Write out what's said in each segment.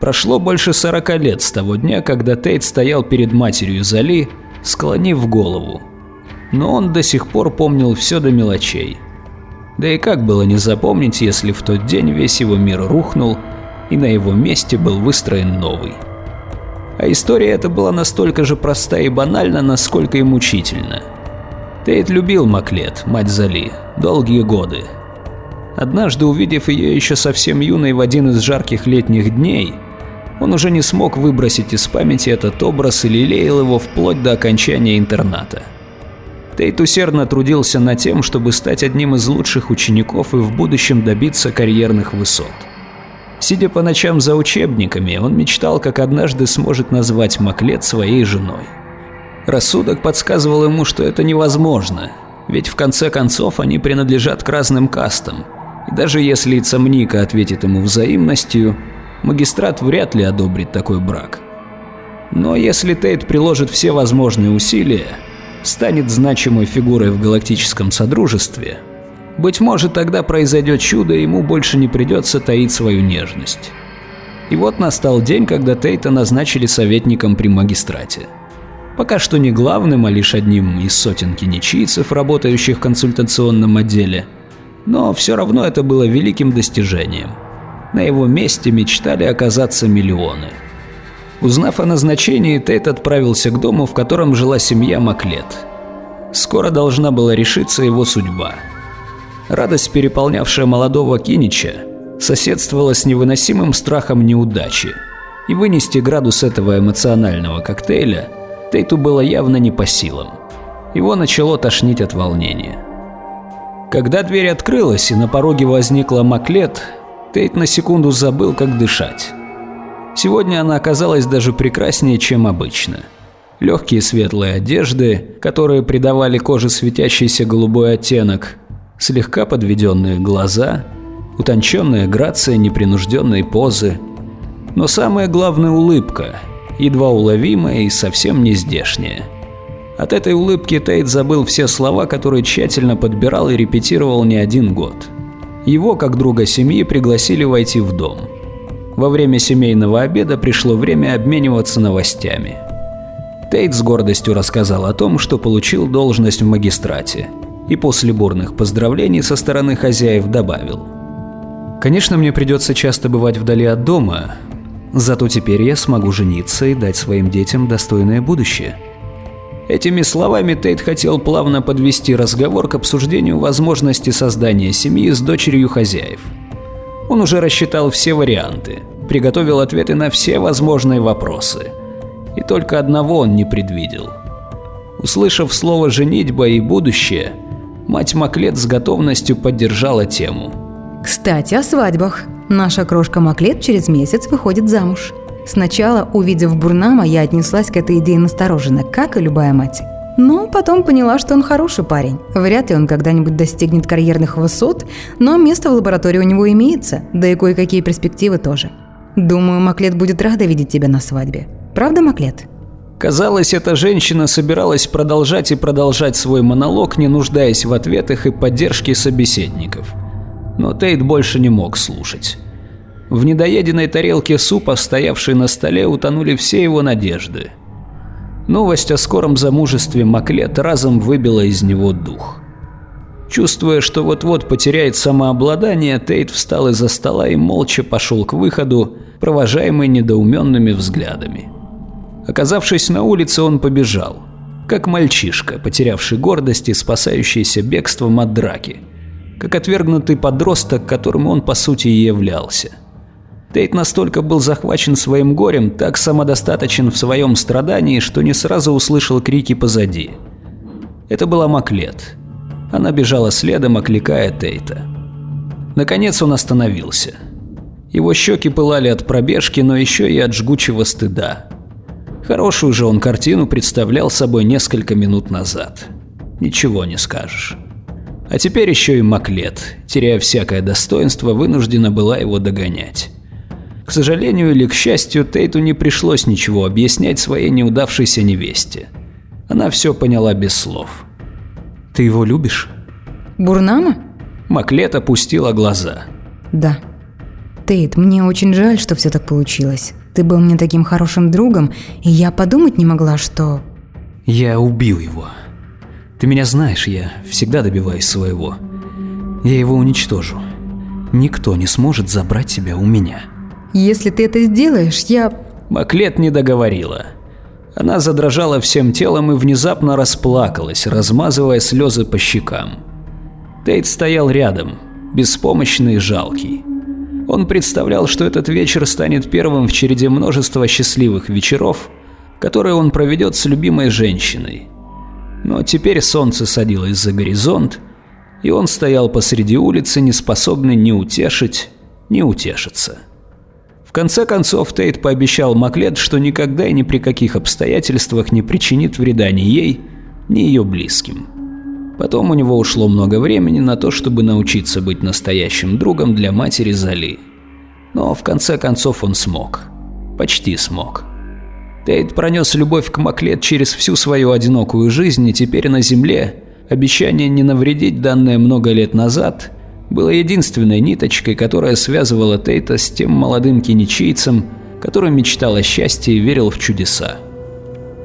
Прошло больше 40 лет с того дня, когда Тейт стоял перед матерью Зали, склонив голову. Но он до сих пор помнил все до мелочей. Да и как было не запомнить, если в тот день весь его мир рухнул, и на его месте был выстроен новый. А история эта была настолько же проста и банальна, насколько и мучительна. Тейт любил Маклет, мать Зали, долгие годы. Однажды, увидев ее еще совсем юной в один из жарких летних дней, он уже не смог выбросить из памяти этот образ и лелеял его вплоть до окончания интерната. Тейт усердно трудился над тем, чтобы стать одним из лучших учеников и в будущем добиться карьерных высот. Сидя по ночам за учебниками, он мечтал, как однажды сможет назвать Маклет своей женой. Рассудок подсказывал ему, что это невозможно, ведь в конце концов они принадлежат к разным кастам, и даже если Цамника ответит ему взаимностью, магистрат вряд ли одобрит такой брак. Но если Тейт приложит все возможные усилия, станет значимой фигурой в галактическом содружестве, быть может тогда произойдет чудо и ему больше не придется таить свою нежность. И вот настал день, когда Тейта назначили советником при магистрате. Пока что не главным, а лишь одним из сотен киничийцев, работающих в консультационном отделе. Но все равно это было великим достижением. На его месте мечтали оказаться миллионы. Узнав о назначении, Тейт отправился к дому, в котором жила семья Маклет. Скоро должна была решиться его судьба. Радость, переполнявшая молодого Кинича, соседствовала с невыносимым страхом неудачи. И вынести градус этого эмоционального коктейля Тейту было явно не по силам. Его начало тошнить от волнения. Когда дверь открылась и на пороге возникла Маклет, Тейт на секунду забыл, как дышать. Сегодня она оказалась даже прекраснее, чем обычно. Легкие светлые одежды, которые придавали коже светящийся голубой оттенок, слегка подведенные глаза, утонченная грация непринужденной позы. Но самое главное – улыбка, едва уловимая и совсем не здешняя. От этой улыбки Тейт забыл все слова, которые тщательно подбирал и репетировал не один год. Его, как друга семьи, пригласили войти в дом – во время семейного обеда пришло время обмениваться новостями. Тейт с гордостью рассказал о том, что получил должность в магистрате, и после бурных поздравлений со стороны хозяев добавил. «Конечно, мне придется часто бывать вдали от дома, зато теперь я смогу жениться и дать своим детям достойное будущее». Этими словами Тейт хотел плавно подвести разговор к обсуждению возможности создания семьи с дочерью хозяев – он уже рассчитал все варианты, приготовил ответы на все возможные вопросы. И только одного он не предвидел. Услышав слово «женитьба» и «будущее», мать Маклет с готовностью поддержала тему. «Кстати, о свадьбах. Наша крошка Маклет через месяц выходит замуж. Сначала, увидев Бурнама, я отнеслась к этой идее настороженно, как и любая мать. Но потом поняла, что он хороший парень. Вряд ли он когда-нибудь достигнет карьерных высот, но место в лаборатории у него имеется, да и кое-какие перспективы тоже. Думаю, Маклет будет рада видеть тебя на свадьбе. Правда, Маклет? Казалось, эта женщина собиралась продолжать и продолжать свой монолог, не нуждаясь в ответах и поддержке собеседников. Но Тейт больше не мог слушать. В недоеденной тарелке супа, стоявшей на столе, утонули все его надежды. Новость о скором замужестве Маклет разом выбила из него дух. Чувствуя, что вот-вот потеряет самообладание, Тейт встал из-за стола и молча пошел к выходу, провожаемый недоуменными взглядами. Оказавшись на улице, он побежал, как мальчишка, потерявший гордость и спасающийся бегством от драки, как отвергнутый подросток, которым он по сути и являлся. Тейт настолько был захвачен своим горем, так самодостаточен в своем страдании, что не сразу услышал крики позади. Это была Маклет. Она бежала следом, окликая Тейта. Наконец он остановился. Его щеки пылали от пробежки, но еще и от жгучего стыда. Хорошую же он картину представлял собой несколько минут назад. Ничего не скажешь. А теперь еще и Маклет, теряя всякое достоинство, вынуждена была его догонять. К сожалению или к счастью, Тейту не пришлось ничего объяснять своей неудавшейся невесте. Она все поняла без слов. «Ты его любишь?» «Бурнама?» Маклет опустила глаза. «Да». Тейт, мне очень жаль, что все так получилось. Ты был мне таким хорошим другом, и я подумать не могла, что... Я убил его. Ты меня знаешь, я всегда добиваюсь своего. Я его уничтожу. Никто не сможет забрать тебя у меня. Если ты это сделаешь, я... Маклет не договорила. Она задрожала всем телом и внезапно расплакалась, размазывая слезы по щекам. Тейт стоял рядом, беспомощный и жалкий. Он представлял, что этот вечер станет первым в череде множества счастливых вечеров, которые он проведет с любимой женщиной. Но теперь солнце садилось за горизонт, и он стоял посреди улицы, не способный ни утешить, ни утешиться. Конце концов, Тейт пообещал Маклет, что никогда и ни при каких обстоятельствах не причинит вреда ни ей, ни ее близким. Потом у него ушло много времени на то, чтобы научиться быть настоящим другом для матери Зали. Но в конце концов он смог. Почти смог. Тейт пронес любовь к Маклет через всю свою одинокую жизнь, и теперь на земле обещание не навредить, данное много лет назад, было единственной ниточкой, которая связывала Тейта с тем молодым кеничийцем, который мечтал о счастье и верил в чудеса.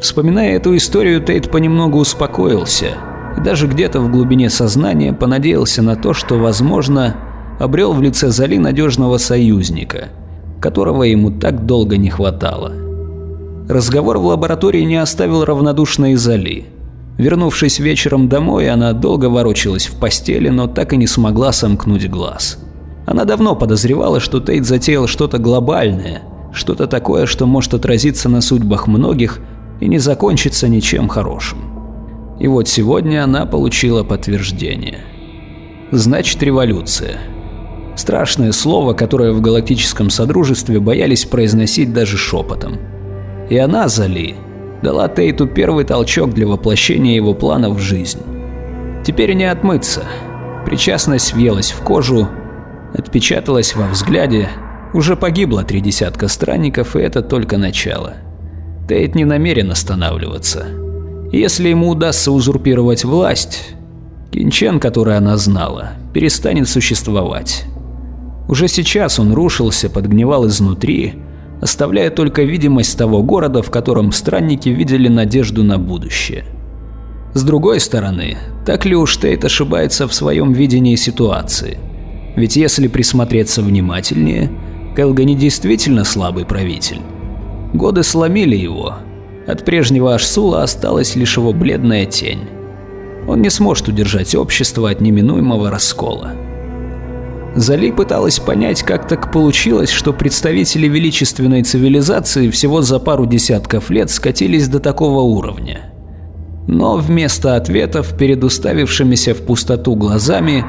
Вспоминая эту историю, Тейт понемногу успокоился – и даже где-то в глубине сознания понадеялся на то, что, возможно, обрел в лице Зали надежного союзника, которого ему так долго не хватало. Разговор в лаборатории не оставил равнодушной Зали. Вернувшись вечером домой, она долго ворочалась в постели, но так и не смогла сомкнуть глаз. Она давно подозревала, что Тейт затеял что-то глобальное, что-то такое, что может отразиться на судьбах многих и не закончиться ничем хорошим. И вот сегодня она получила подтверждение. Значит, революция. Страшное слово, которое в галактическом содружестве боялись произносить даже шепотом. И она, Зали, дала Тейту первый толчок для воплощения его планов в жизнь. Теперь не отмыться. Причастность въелась в кожу, отпечаталась во взгляде, уже погибло три десятка странников, и это только начало. Тейт не намерен останавливаться. Если ему удастся узурпировать власть, Кинчен, который она знала, перестанет существовать. Уже сейчас он рушился, подгнивал изнутри, оставляя только видимость того города, в котором странники видели надежду на будущее. С другой стороны, так ли уж Тейт ошибается в своем видении ситуации? Ведь если присмотреться внимательнее, Келгани действительно слабый правитель. Годы сломили его, от прежнего Ашсула осталась лишь его бледная тень. Он не сможет удержать общество от неминуемого раскола. Зали пыталась понять, как так получилось, что представители величественной цивилизации всего за пару десятков лет скатились до такого уровня. Но вместо ответов перед уставившимися в пустоту глазами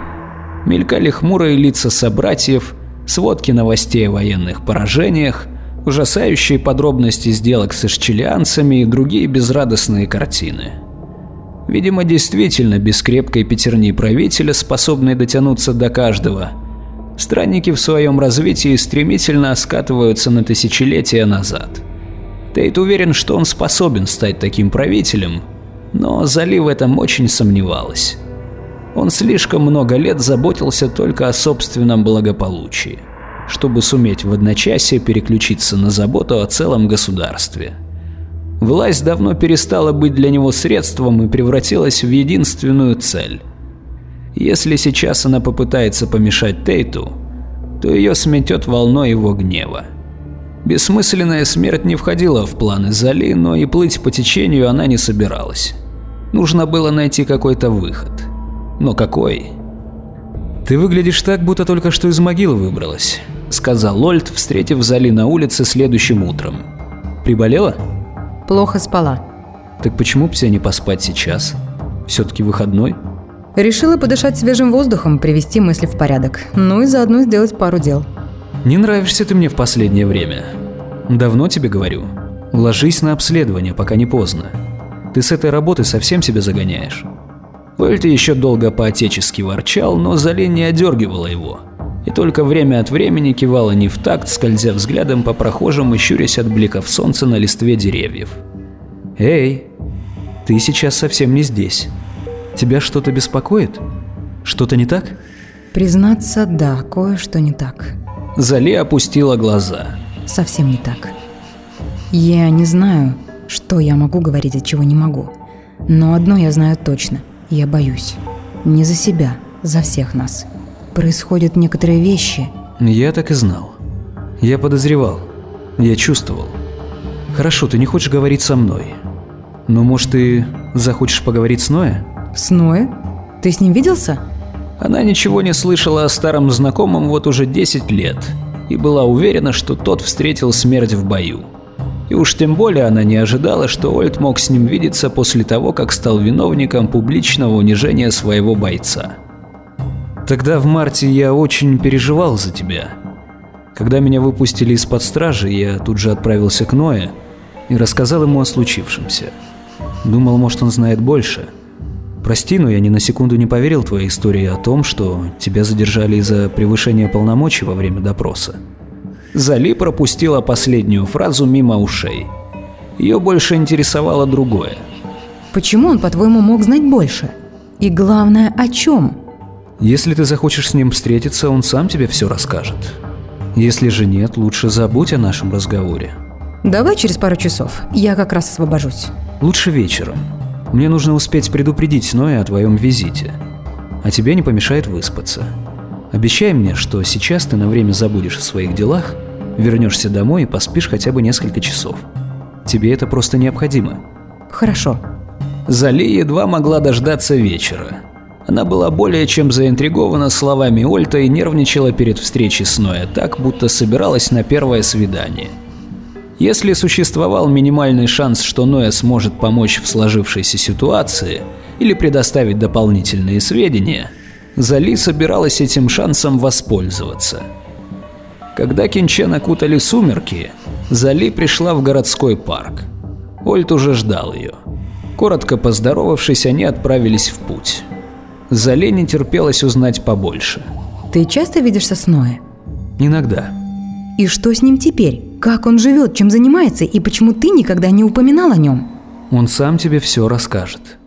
мелькали хмурые лица собратьев, сводки новостей о военных поражениях, ужасающие подробности сделок с ишчелианцами и другие безрадостные картины. Видимо, действительно, без крепкой пятерни правителя, способной дотянуться до каждого, странники в своем развитии стремительно скатываются на тысячелетия назад. Тейт уверен, что он способен стать таким правителем, но Зали в этом очень сомневалась. Он слишком много лет заботился только о собственном благополучии чтобы суметь в одночасье переключиться на заботу о целом государстве. Власть давно перестала быть для него средством и превратилась в единственную цель. Если сейчас она попытается помешать Тейту, то ее сметет волной его гнева. Бессмысленная смерть не входила в планы Зали, но и плыть по течению она не собиралась. Нужно было найти какой-то выход. Но какой? «Ты выглядишь так, будто только что из могилы выбралась», — сказал Лольд, встретив Зали на улице следующим утром. «Приболела?» Плохо спала. «Так почему бы тебе не поспать сейчас? Все-таки выходной?» Решила подышать свежим воздухом, привести мысли в порядок. Ну и заодно сделать пару дел. «Не нравишься ты мне в последнее время. Давно тебе говорю. Ложись на обследование, пока не поздно. Ты с этой работы совсем себя загоняешь». Пельт еще долго по-отечески ворчал, но Зали не одергивала его. И только время от времени кивала не в такт, скользя взглядом по прохожим и щурясь от бликов солнца на листве деревьев. «Эй, ты сейчас совсем не здесь. Тебя что-то беспокоит? Что-то не так?» Признаться, да, кое-что не так. Зали опустила глаза. Совсем не так. Я не знаю, что я могу говорить, от чего не могу. Но одно я знаю точно. Я боюсь. Не за себя, за всех нас. Происходят некоторые вещи. Я так и знал. Я подозревал. Я чувствовал. Хорошо, ты не хочешь говорить со мной. Но может ты захочешь поговорить с Ноя? С Ноя? Ты с ним виделся? Она ничего не слышала о старом знакомом вот уже 10 лет и была уверена, что тот встретил смерть в бою. И уж тем более она не ожидала, что Ольд мог с ним видеться после того, как стал виновником публичного унижения своего бойца. Тогда в марте я очень переживал за тебя. Когда меня выпустили из-под стражи, я тут же отправился к Ноя и рассказал ему о случившемся. Думал, может, он знает больше – Прости, но я ни на секунду не поверил твоей истории о том, что тебя задержали из-за превышения полномочий во время допроса. Зали пропустила последнюю фразу мимо ушей. Ее больше интересовало другое. Почему он, по-твоему, мог знать больше? И главное, о чем? Если ты захочешь с ним встретиться, он сам тебе все расскажет. Если же нет, лучше забудь о нашем разговоре. Давай через пару часов. Я как раз освобожусь. Лучше вечером. Мне нужно успеть предупредить Ноя о твоем визите. А тебе не помешает выспаться. Обещай мне, что сейчас ты на время забудешь о своих делах, вернешься домой и поспишь хотя бы несколько часов. Тебе это просто необходимо. Хорошо. Зали едва могла дождаться вечера. Она была более чем заинтригована словами Ольта и нервничала перед встречей с Ноя так, будто собиралась на первое свидание – если существовал минимальный шанс, что Ноя сможет помочь в сложившейся ситуации или предоставить дополнительные сведения, Зали собиралась этим шансом воспользоваться. Когда Кинчен окутали сумерки, Зали пришла в городской парк. Ольт уже ждал ее. Коротко поздоровавшись, они отправились в путь. Зали не терпелось узнать побольше. Ты часто видишься с Ноя? Иногда. И что с ним теперь? Как он живет, чем занимается и почему ты никогда не упоминал о нем? Он сам тебе все расскажет.